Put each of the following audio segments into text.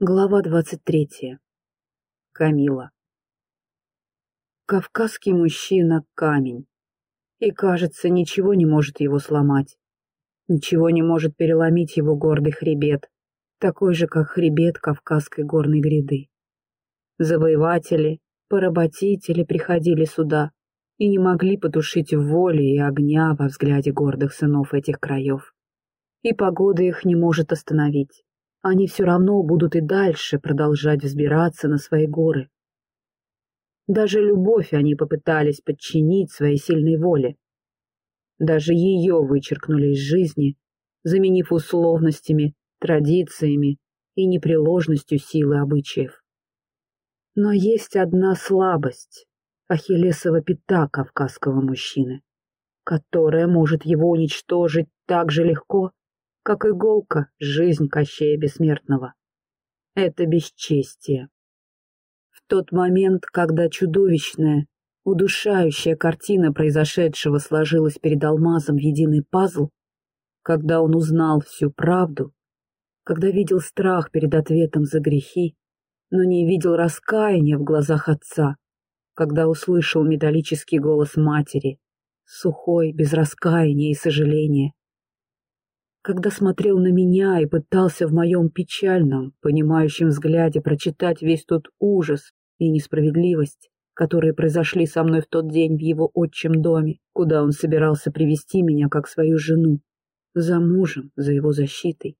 Глава двадцать третья. Камила. Кавказский мужчина — камень. И, кажется, ничего не может его сломать. Ничего не может переломить его гордый хребет, такой же, как хребет Кавказской горной гряды. Завоеватели, поработители приходили сюда и не могли потушить воли и огня во взгляде гордых сынов этих краев. И погода их не может остановить они все равно будут и дальше продолжать взбираться на свои горы. Даже любовь они попытались подчинить своей сильной воле. Даже ее вычеркнули из жизни, заменив условностями, традициями и непреложностью силы обычаев. Но есть одна слабость — ахиллесова пята кавказского мужчины, которая может его уничтожить так же легко, как иголка, жизнь Кощея Бессмертного. Это бесчестие. В тот момент, когда чудовищная, удушающая картина произошедшего сложилась перед алмазом в единый пазл, когда он узнал всю правду, когда видел страх перед ответом за грехи, но не видел раскаяния в глазах отца, когда услышал металлический голос матери, сухой, без раскаяния и сожаления, когда смотрел на меня и пытался в моем печальном, понимающем взгляде прочитать весь тот ужас и несправедливость, которые произошли со мной в тот день в его отчим доме, куда он собирался привести меня как свою жену, за мужем, за его защитой.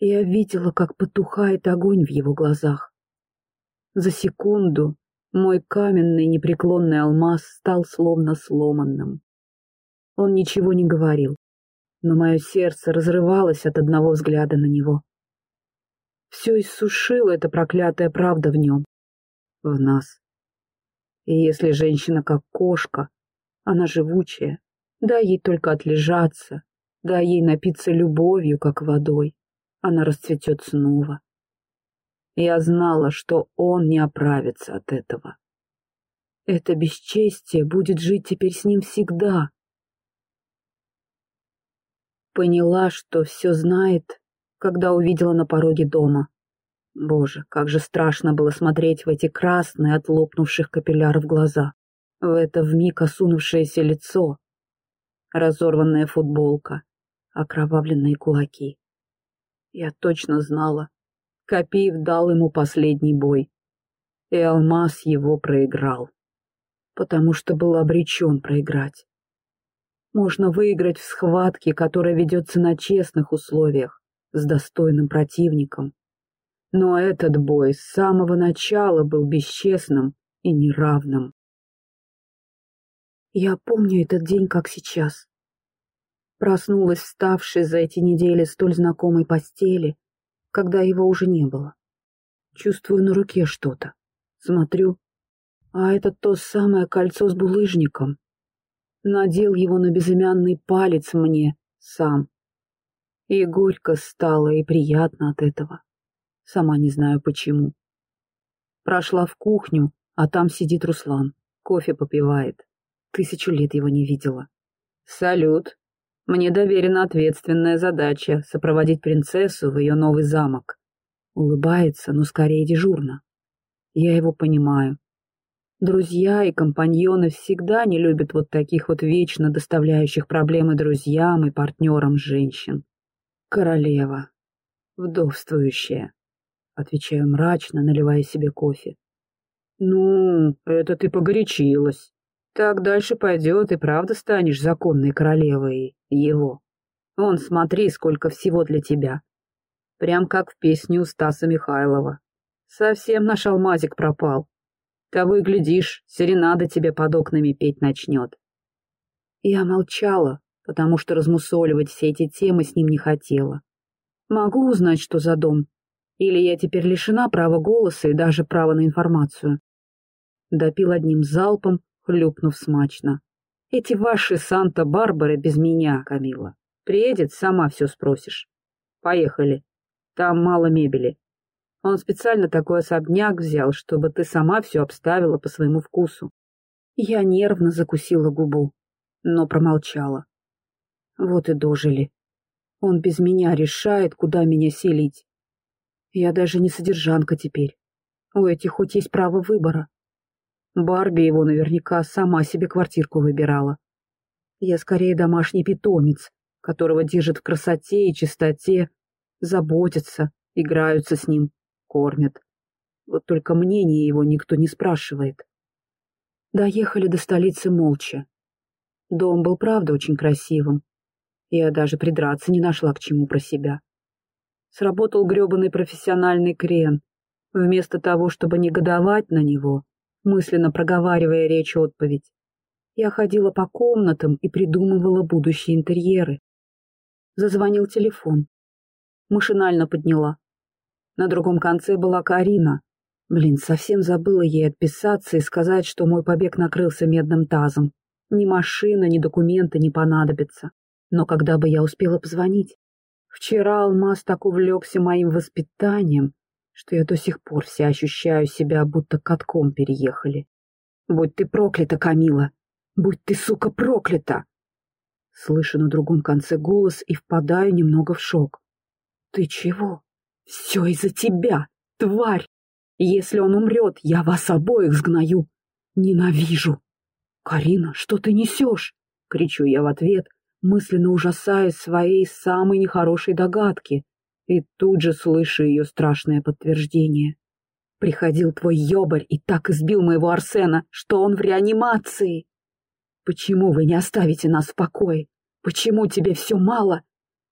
Я видела, как потухает огонь в его глазах. За секунду мой каменный непреклонный алмаз стал словно сломанным. Он ничего не говорил, но мое сердце разрывалось от одного взгляда на него. Все иссушило эта проклятая правда в нем, в нас. И если женщина как кошка, она живучая, дай ей только отлежаться, дай ей напиться любовью, как водой, она расцветет снова. Я знала, что он не оправится от этого. Это бесчестие будет жить теперь с ним всегда, Поняла, что все знает, когда увидела на пороге дома. Боже, как же страшно было смотреть в эти красные от лопнувших капилляров глаза, в это вмиг осунувшееся лицо, разорванная футболка, окровавленные кулаки. Я точно знала, Копиев дал ему последний бой, и Алмаз его проиграл, потому что был обречен проиграть. Можно выиграть в схватке, которая ведется на честных условиях, с достойным противником. Но этот бой с самого начала был бесчестным и неравным. Я помню этот день как сейчас. Проснулась, вставшей за эти недели столь знакомой постели, когда его уже не было. Чувствую на руке что-то. Смотрю, а это то самое кольцо с булыжником, надел его на безымянный палец мне сам. И горько стало, и приятно от этого. Сама не знаю почему. Прошла в кухню, а там сидит Руслан, кофе попивает. Тысячу лет его не видела. «Салют. Мне доверена ответственная задача — сопроводить принцессу в ее новый замок». Улыбается, но скорее дежурно. Я его понимаю. Друзья и компаньоны всегда не любят вот таких вот вечно доставляющих проблемы друзьям и партнерам женщин. Королева. Вдовствующая. Отвечаю мрачно, наливая себе кофе. Ну, это ты погорячилась. Так дальше пойдет, и правда станешь законной королевой его. Вон, смотри, сколько всего для тебя. Прям как в песне у Стаса Михайлова. Совсем наш алмазик пропал. Того и глядишь, серенада тебе под окнами петь начнет. Я молчала, потому что размусоливать все эти темы с ним не хотела. Могу узнать, что за дом? Или я теперь лишена права голоса и даже права на информацию? Допил одним залпом, хлюпнув смачно. Эти ваши Санта-Барбары без меня, Камила. Приедет, сама все спросишь. Поехали. Там мало мебели. Он специально такой особняк взял, чтобы ты сама все обставила по своему вкусу. Я нервно закусила губу, но промолчала. Вот и дожили. Он без меня решает, куда меня селить. Я даже не содержанка теперь. У этих хоть есть право выбора. Барби его наверняка сама себе квартирку выбирала. Я скорее домашний питомец, которого держат в красоте и чистоте, заботятся, играются с ним, кормят. Вот только мнение его никто не спрашивает. Доехали до столицы молча. Дом был, правда, очень красивым. Я даже придраться не нашла к чему про себя. Сработал грёбаный профессиональный крен. Вместо того, чтобы негодовать на него, мысленно проговаривая речь-отповедь, я ходила по комнатам и придумывала будущие интерьеры. Зазвонил телефон. Машинально подняла. На другом конце была Карина. Блин, совсем забыла ей отписаться и сказать, что мой побег накрылся медным тазом. Ни машина, ни документы не понадобятся. Но когда бы я успела позвонить? Вчера Алмаз так увлекся моим воспитанием, что я до сих пор вся ощущаю себя, будто катком переехали. Будь ты проклята, Камила! Будь ты, сука, проклята! Слышу на другом конце голос и впадаю немного в шок. Ты чего? Все из-за тебя, тварь! Если он умрет, я вас обоих сгною. Ненавижу. Карина, что ты несешь? Кричу я в ответ, мысленно ужасаясь своей самой нехорошей догадки, и тут же слышу ее страшное подтверждение. Приходил твой ёбарь и так избил моего Арсена, что он в реанимации. Почему вы не оставите нас в покое? Почему тебе все мало?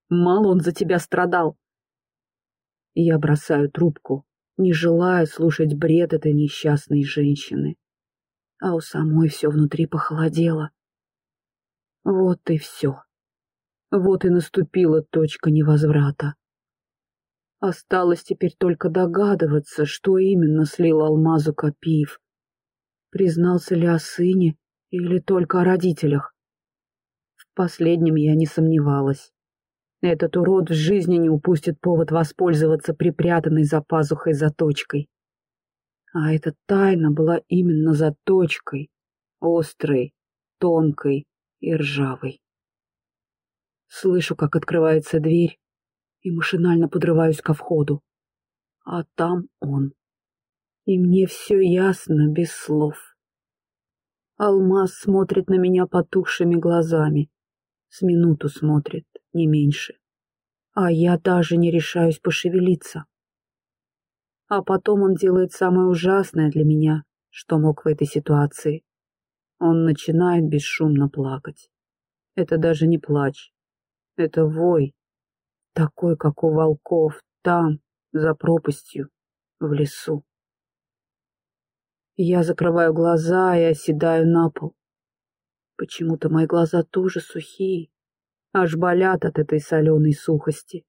Мало он за тебя страдал. Я бросаю трубку, не желая слушать бред этой несчастной женщины. А у самой все внутри похолодело. Вот и все. Вот и наступила точка невозврата. Осталось теперь только догадываться, что именно слил алмазу Копиев. Признался ли о сыне или только о родителях? В последнем я не сомневалась. Этот урод в жизни не упустит повод воспользоваться припрятанной за пазухой заточкой. А эта тайна была именно заточкой, острой, тонкой и ржавой. Слышу, как открывается дверь, и машинально подрываюсь ко входу. А там он. И мне все ясно, без слов. Алмаз смотрит на меня потухшими глазами. С минуту смотрит, не меньше. А я даже не решаюсь пошевелиться. А потом он делает самое ужасное для меня, что мог в этой ситуации. Он начинает бесшумно плакать. Это даже не плач. Это вой. Такой, как у волков, там, за пропастью, в лесу. Я закрываю глаза и оседаю на пол. Почему-то мои глаза тоже сухие, аж болят от этой соленой сухости.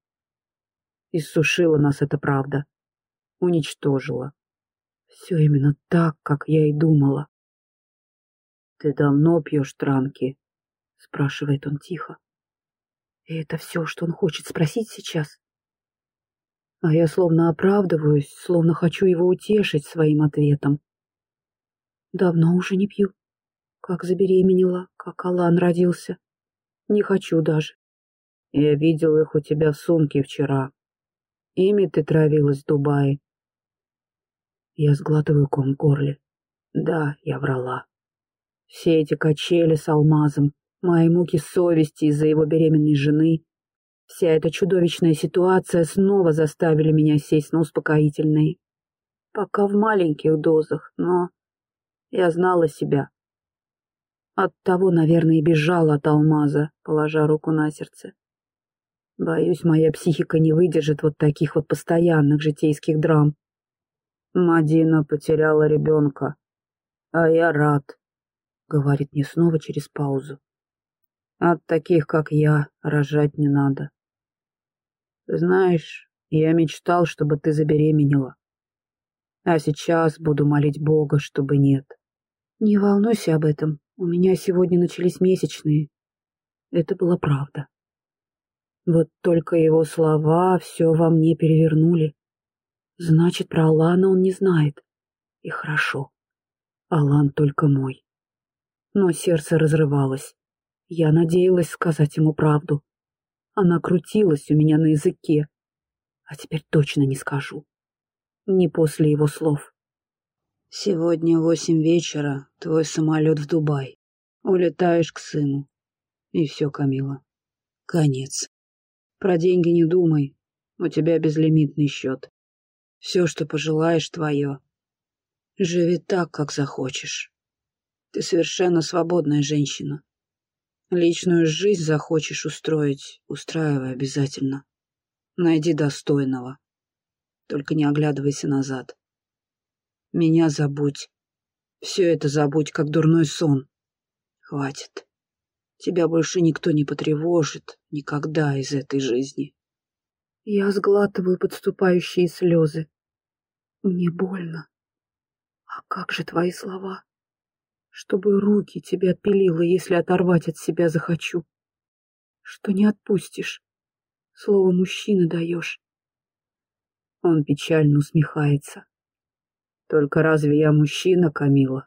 Иссушила нас эта правда, уничтожила. Все именно так, как я и думала. — Ты давно пьешь транки? — спрашивает он тихо. И это все, что он хочет спросить сейчас. А я словно оправдываюсь, словно хочу его утешить своим ответом. Давно уже не пью. Как забеременела, как Алан родился. Не хочу даже. Я видел их у тебя в сумке вчера. Ими ты травилась в Дубае. Я сглатываю ком в горле. Да, я врала. Все эти качели с алмазом, мои муки совести из-за его беременной жены, вся эта чудовищная ситуация снова заставили меня сесть на успокоительные. Пока в маленьких дозах, но я знала себя. Оттого, наверное, и бежала от алмаза, положа руку на сердце. Боюсь, моя психика не выдержит вот таких вот постоянных житейских драм. Мадина потеряла ребенка, а я рад, — говорит мне снова через паузу. От таких, как я, рожать не надо. Знаешь, я мечтал, чтобы ты забеременела. А сейчас буду молить Бога, чтобы нет. Не волнуйся об этом, у меня сегодня начались месячные. Это была правда. Вот только его слова все во мне перевернули. Значит, про Алана он не знает. И хорошо. Алан только мой. Но сердце разрывалось. Я надеялась сказать ему правду. Она крутилась у меня на языке. А теперь точно не скажу. Не после его слов. «Сегодня восемь вечера, твой самолет в Дубай. Улетаешь к сыну. И все, Камила. Конец. Про деньги не думай, у тебя безлимитный счет. Все, что пожелаешь, твое. Живи так, как захочешь. Ты совершенно свободная женщина. Личную жизнь захочешь устроить, устраивай обязательно. Найди достойного. Только не оглядывайся назад. Меня забудь. Все это забудь, как дурной сон. Хватит. Тебя больше никто не потревожит никогда из этой жизни. Я сглатываю подступающие слезы. Мне больно. А как же твои слова? Чтобы руки тебе отпилило, если оторвать от себя захочу. Что не отпустишь. Слово мужчины даешь. Он печально усмехается. Только разве я мужчина, Камила?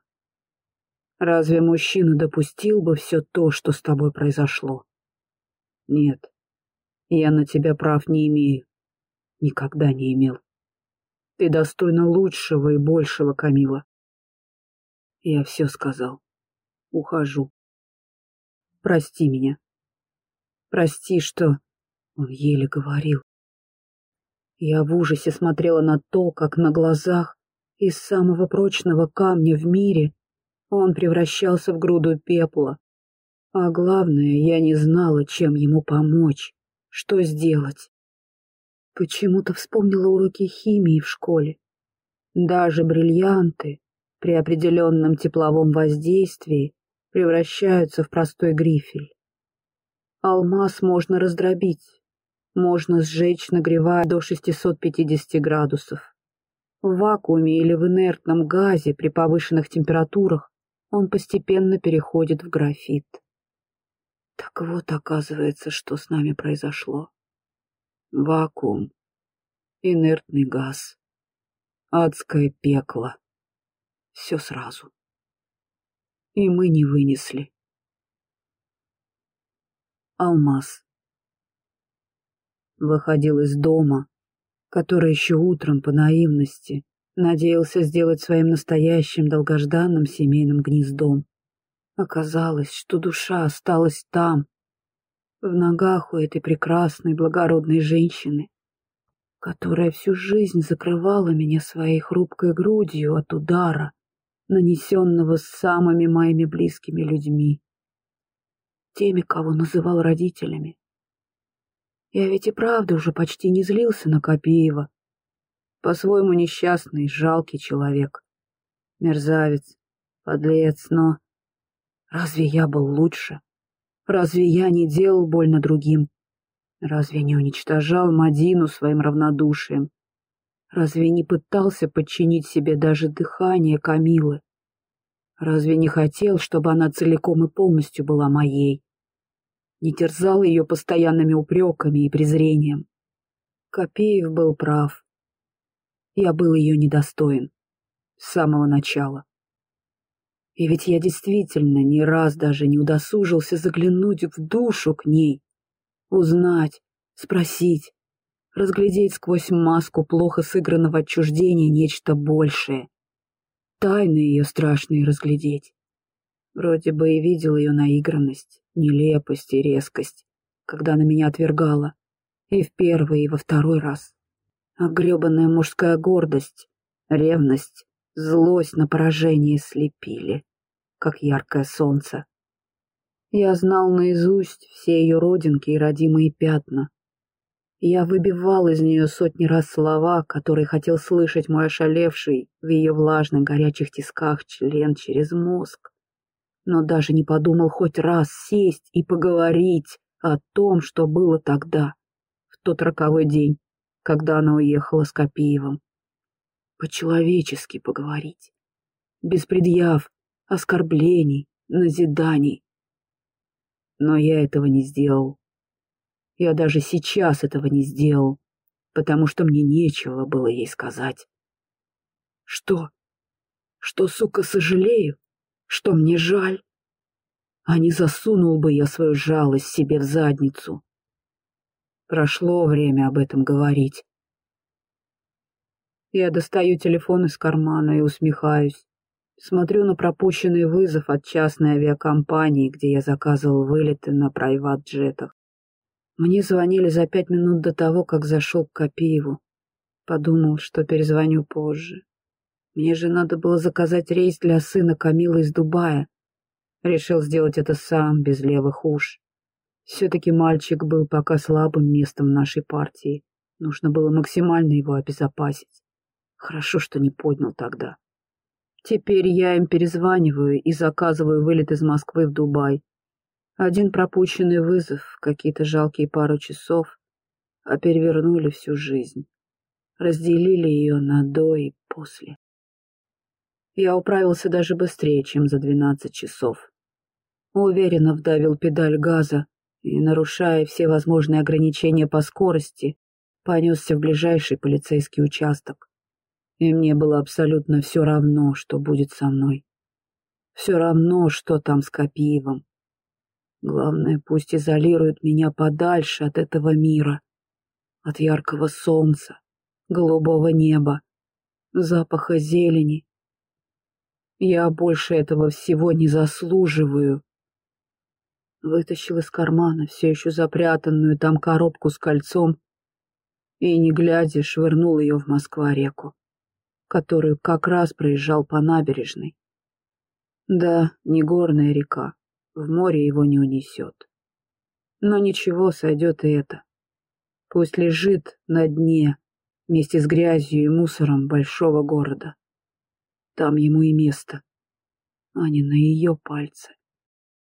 Разве мужчина допустил бы все то, что с тобой произошло? Нет, я на тебя прав не имею. Никогда не имел. Ты достойна лучшего и большего, Камила. Я все сказал. Ухожу. Прости меня. Прости, что... Он еле говорил. Я в ужасе смотрела на то, как на глазах из самого прочного камня в мире он превращался в груду пепла. А главное, я не знала, чем ему помочь, что сделать. Почему-то вспомнила уроки химии в школе. Даже бриллианты при определенном тепловом воздействии превращаются в простой грифель. Алмаз можно раздробить, можно сжечь, нагревая до 650 градусов. В вакууме или в инертном газе при повышенных температурах он постепенно переходит в графит. Так вот, оказывается, что с нами произошло. Вакуум, инертный газ, адское пекло. Все сразу. И мы не вынесли. Алмаз. Выходил из дома, который еще утром по наивности надеялся сделать своим настоящим долгожданным семейным гнездом. Оказалось, что душа осталась там, в ногах у этой прекрасной благородной женщины, которая всю жизнь закрывала меня своей хрупкой грудью от удара, нанесенного самыми моими близкими людьми, теми, кого называл родителями. Я ведь и правда уже почти не злился на Копеева, по-своему несчастный, жалкий человек. Мерзавец, подлец, но... Разве я был лучше? Разве я не делал больно другим? Разве не уничтожал Мадину своим равнодушием? Разве не пытался подчинить себе даже дыхание Камилы? Разве не хотел, чтобы она целиком и полностью была моей? Не терзал ее постоянными упреками и презрением? Копеев был прав. Я был ее недостоин. С самого начала. И ведь я действительно ни раз даже не удосужился заглянуть в душу к ней, узнать, спросить, разглядеть сквозь маску плохо сыгранного отчуждения нечто большее. Тайны ее страшные разглядеть. Вроде бы и видел ее наигранность, нелепость и резкость, когда она меня отвергала, и в первый, и во второй раз гребаная мужская гордость, ревность, злость на поражение слепили, как яркое солнце. Я знал наизусть все ее родинки и родимые пятна. Я выбивал из нее сотни раз слова, которые хотел слышать мой ошалевший в ее влажных горячих тисках член через мозг. Но даже не подумал хоть раз сесть и поговорить о том, что было тогда, в тот роковой день когда она уехала с Копиевым. По-человечески поговорить. Без предъяв, оскорблений, назиданий. Но я этого не сделал. Я даже сейчас этого не сделал, потому что мне нечего было ей сказать. Что? Что, сука, сожалею? Что мне жаль? А не засунул бы я свою жалость себе в задницу. Прошло время об этом говорить. Я достаю телефон из кармана и усмехаюсь. Смотрю на пропущенный вызов от частной авиакомпании, где я заказывал вылеты на прайват-джетах. Мне звонили за пять минут до того, как зашел к Копиеву. Подумал, что перезвоню позже. Мне же надо было заказать рейс для сына Камилы из Дубая. Решил сделать это сам, без левых уш. Все-таки мальчик был пока слабым местом нашей партии. Нужно было максимально его обезопасить. Хорошо, что не поднял тогда. Теперь я им перезваниваю и заказываю вылет из Москвы в Дубай. Один пропущенный вызов, какие-то жалкие пару часов, а перевернули всю жизнь. Разделили ее на до и после. Я управился даже быстрее, чем за двенадцать часов. Уверенно вдавил педаль газа и, нарушая все возможные ограничения по скорости, понесся в ближайший полицейский участок. И мне было абсолютно все равно, что будет со мной. Все равно, что там с Копиевым. Главное, пусть изолирует меня подальше от этого мира, от яркого солнца, голубого неба, запаха зелени. Я больше этого всего не заслуживаю. Вытащил из кармана все еще запрятанную там коробку с кольцом и, не глядя, швырнул ее в Москва-реку которую как раз проезжал по набережной. Да, не горная река, в море его не унесет. Но ничего, сойдет и это. Пусть лежит на дне вместе с грязью и мусором большого города. Там ему и место, а не на ее пальце.